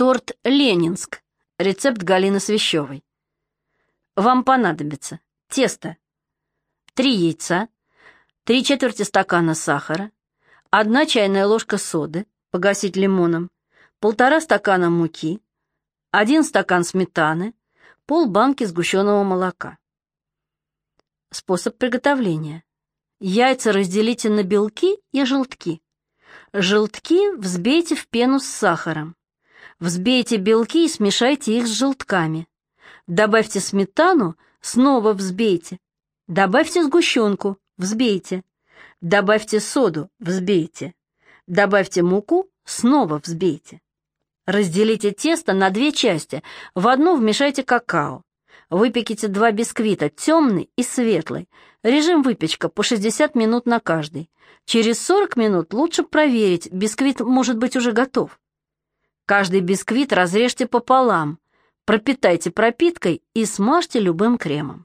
Торт «Ленинск». Рецепт Галины Свящевой. Вам понадобится тесто, 3 яйца, 3 четверти стакана сахара, 1 чайная ложка соды, погасить лимоном, полтора стакана муки, 1 стакан сметаны, пол банки сгущенного молока. Способ приготовления. Яйца разделите на белки и желтки. Желтки взбейте в пену с сахаром. Взбейте белки и смешайте их с желтками. Добавьте сметану, снова взбейте. Добавьте сгущенку, взбейте. Добавьте соду, взбейте. Добавьте муку, снова взбейте. Разделите тесто на две части. В одну вмешайте какао. Выпеките два бисквита, темный и светлый. Режим выпечка по 60 минут на каждый. Через 40 минут лучше проверить, бисквит может быть уже готов. Каждый бисквит разрежьте пополам, пропитайте пропиткой и смажьте любым кремом.